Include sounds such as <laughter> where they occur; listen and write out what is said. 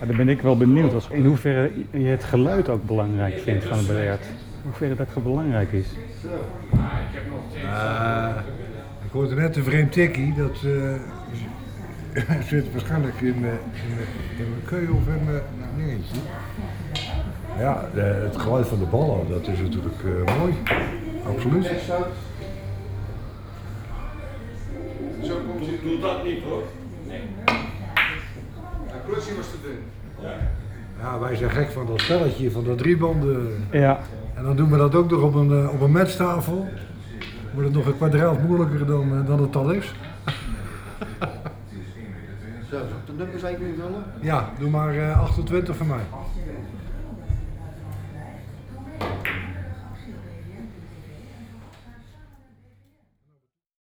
Maar dan ben ik wel benieuwd als, in hoeverre je het geluid ook belangrijk vindt van een biljart. In hoeverre dat belangrijk is. Uh, ik hoorde net een vreemd tikkie, dat <laughs> uh, zit waarschijnlijk in, mijn in, in keuken of in mijn dingetje. Ja, de, het geluid van de ballen, dat is natuurlijk uh, mooi. Absoluut. Zo komt. Doe dat niet hoor. Ja, Klutsie was te dun. Ja. ja, wij zijn gek van dat spelletje, van dat driebanden. Ja. En dan doen we dat ook nog op een, op een matchtafel. Wordt het nog een kwadraat moeilijker dan, dan het al is. Zo, de nummers invullen? Ja, doe maar uh, 28 voor mij.